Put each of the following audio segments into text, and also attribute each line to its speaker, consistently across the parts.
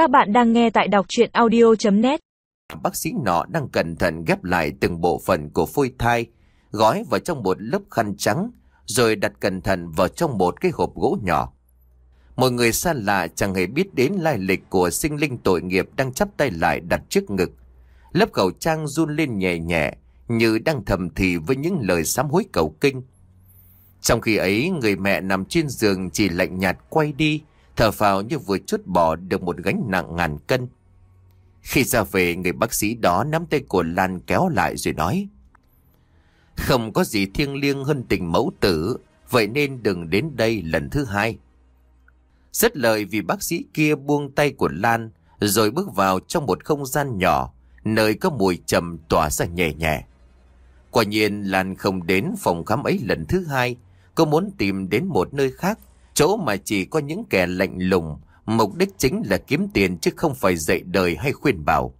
Speaker 1: Các bạn đang nghe tại đọc chuyện audio.net
Speaker 2: Bác sĩ nọ đang cẩn thận ghép lại từng bộ phận của phôi thai, gói vào trong một lớp khăn trắng, rồi đặt cẩn thận vào trong một cái hộp gỗ nhỏ. Mọi người xa lạ chẳng hề biết đến lai lịch của sinh linh tội nghiệp đang chắp tay lại đặt trước ngực. Lớp khẩu trang run lên nhẹ nhẹ, như đang thầm thì với những lời sám hối cầu kinh. Trong khi ấy, người mẹ nằm trên giường chỉ lạnh nhạt quay đi, thở phào như vừa chút bỏ được một gánh nặng ngàn cân. Khi ra về, người bác sĩ đó nắm tay của Lan kéo lại rồi nói. Không có gì thiêng liêng hơn tình mẫu tử, vậy nên đừng đến đây lần thứ hai. Rất lời vì bác sĩ kia buông tay của Lan, rồi bước vào trong một không gian nhỏ, nơi có mùi trầm tỏa ra nhẹ nhẹ. Quả nhiên Lan không đến phòng khám ấy lần thứ hai, cô muốn tìm đến một nơi khác, chỗ mà chỉ có những kẻ lạnh lùng, mục đích chính là kiếm tiền chứ không phải dạy đời hay khuyên bảo.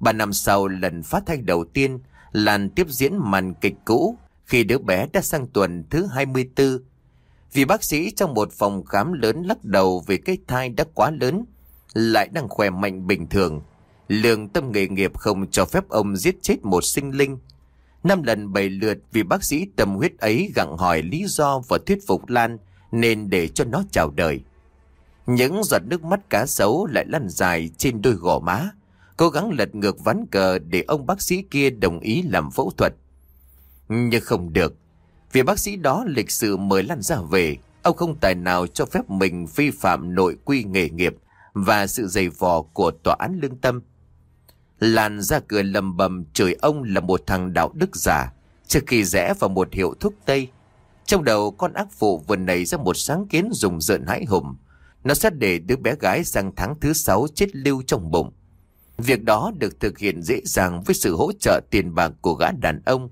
Speaker 2: Ba năm sau lần phát thanh đầu tiên, Lan tiếp diễn màn kịch cũ khi đứa bé đã sang tuần thứ 24. Vì bác sĩ trong một phòng khám lớn lắc đầu vì cái thai đã quá lớn, lại đang khỏe mạnh bình thường. Lương tâm nghề nghiệp không cho phép ông giết chết một sinh linh. Năm lần bảy lượt vì bác sĩ tâm huyết ấy gặng hỏi lý do và thuyết phục Lan nên để cho nó chào đời. Những giọt nước mắt cá sấu lại lăn dài trên đôi gò má, cố gắng lật ngược ván cờ để ông bác sĩ kia đồng ý làm phẫu thuật. Nhưng không được, vì bác sĩ đó lịch sự mời Lan ra về, ông không tài nào cho phép mình vi phạm nội quy nghề nghiệp và sự dày vò của tòa án lương tâm. Lan ra cửa lầm bầm chửi ông là một thằng đạo đức giả, trước khi rẽ vào một hiệu thuốc Tây. Trong đầu con ác phụ vừa nảy ra một sáng kiến dùng rợn hãi hùng. Nó sẽ để đứa bé gái sang tháng thứ sáu chết lưu trong bụng. Việc đó được thực hiện dễ dàng với sự hỗ trợ tiền bạc của gã đàn ông.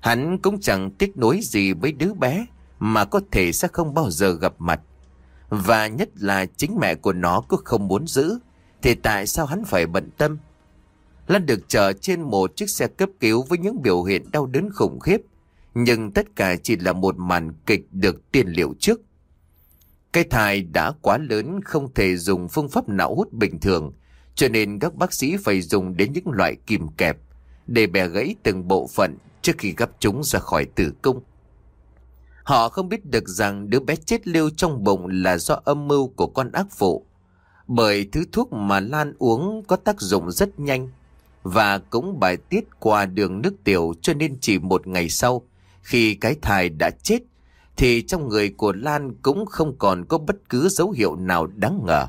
Speaker 2: Hắn cũng chẳng tiếc nối gì với đứa bé mà có thể sẽ không bao giờ gặp mặt. Và nhất là chính mẹ của nó cũng không muốn giữ, thì tại sao hắn phải bận tâm? Lan được chở trên một chiếc xe cấp cứu với những biểu hiện đau đớn khủng khiếp. Nhưng tất cả chỉ là một màn kịch được tiên liệu trước. Cái thai đã quá lớn không thể dùng phương pháp não hút bình thường, cho nên các bác sĩ phải dùng đến những loại kìm kẹp để bẻ gãy từng bộ phận trước khi gấp chúng ra khỏi tử cung. Họ không biết được rằng đứa bé chết lưu trong bụng là do âm mưu của con ác phụ, bởi thứ thuốc mà Lan uống có tác dụng rất nhanh và cũng bài tiết qua đường nước tiểu cho nên chỉ một ngày sau, khi cái thai đã chết, thì trong người của Lan cũng không còn có bất cứ dấu hiệu nào đáng ngờ.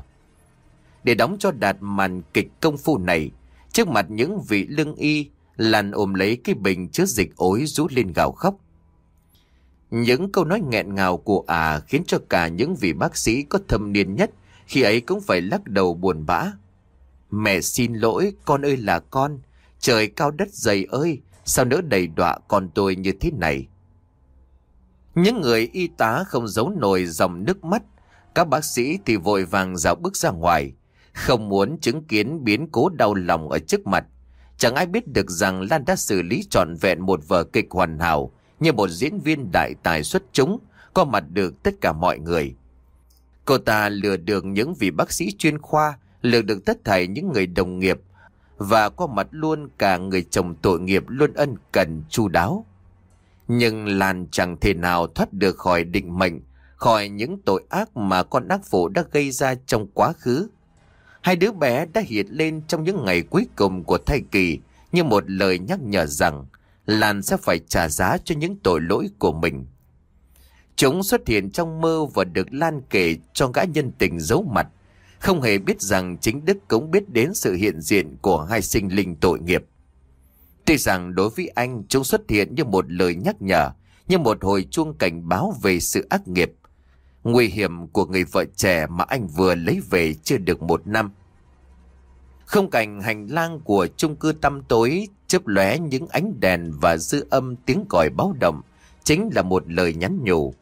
Speaker 2: Để đóng cho đạt màn kịch công phu này, trước mặt những vị lương y, Lan ôm lấy cái bình chứa dịch ối rú lên gào khóc. Những câu nói nghẹn ngào của à khiến cho cả những vị bác sĩ có thâm niên nhất khi ấy cũng phải lắc đầu buồn bã. Mẹ xin lỗi, con ơi là con. Trời cao đất dày ơi, sao nỡ đầy đọa con tôi như thế này? Những người y tá không giấu nổi dòng nước mắt. Các bác sĩ thì vội vàng dạo bước ra ngoài. Không muốn chứng kiến biến cố đau lòng ở trước mặt. Chẳng ai biết được rằng Lan đã xử lý trọn vẹn một vở kịch hoàn hảo như một diễn viên đại tài xuất chúng, có mặt được tất cả mọi người. Cô ta lừa được những vị bác sĩ chuyên khoa, lừa được tất thảy những người đồng nghiệp và qua mặt luôn cả người chồng tội nghiệp luôn ân cần chu đáo. Nhưng Lan chẳng thể nào thoát được khỏi định mệnh, khỏi những tội ác mà con ác phụ đã gây ra trong quá khứ. Hai đứa bé đã hiện lên trong những ngày cuối cùng của thai kỳ như một lời nhắc nhở rằng Lan sẽ phải trả giá cho những tội lỗi của mình. Chúng xuất hiện trong mơ và được Lan kể cho gã nhân tình giấu mặt không hề biết rằng chính Đức cũng biết đến sự hiện diện của hai sinh linh tội nghiệp. Tuy rằng đối với anh chúng xuất hiện như một lời nhắc nhở, như một hồi chuông cảnh báo về sự ác nghiệp, nguy hiểm của người vợ trẻ mà anh vừa lấy về chưa được một năm. Không cảnh hành lang của chung cư tăm tối chớp lóe những ánh đèn và dư âm tiếng còi báo động chính là một lời nhắn nhủ.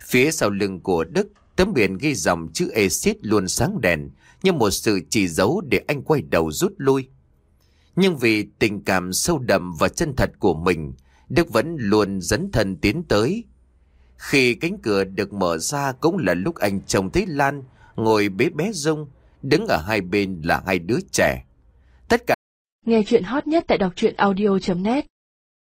Speaker 2: Phía sau lưng của Đức Tấm biển ghi dòng chữ exit luôn sáng đèn như một sự chỉ dấu để anh quay đầu rút lui. Nhưng vì tình cảm sâu đậm và chân thật của mình, Đức vẫn luôn dấn thân tiến tới. Khi cánh cửa được mở ra cũng là lúc anh trông thấy Lan ngồi bế bé Dung, đứng ở hai bên là hai đứa trẻ. Tất cả
Speaker 3: Nghe chuyện hot nhất tại đọc truyện audio.net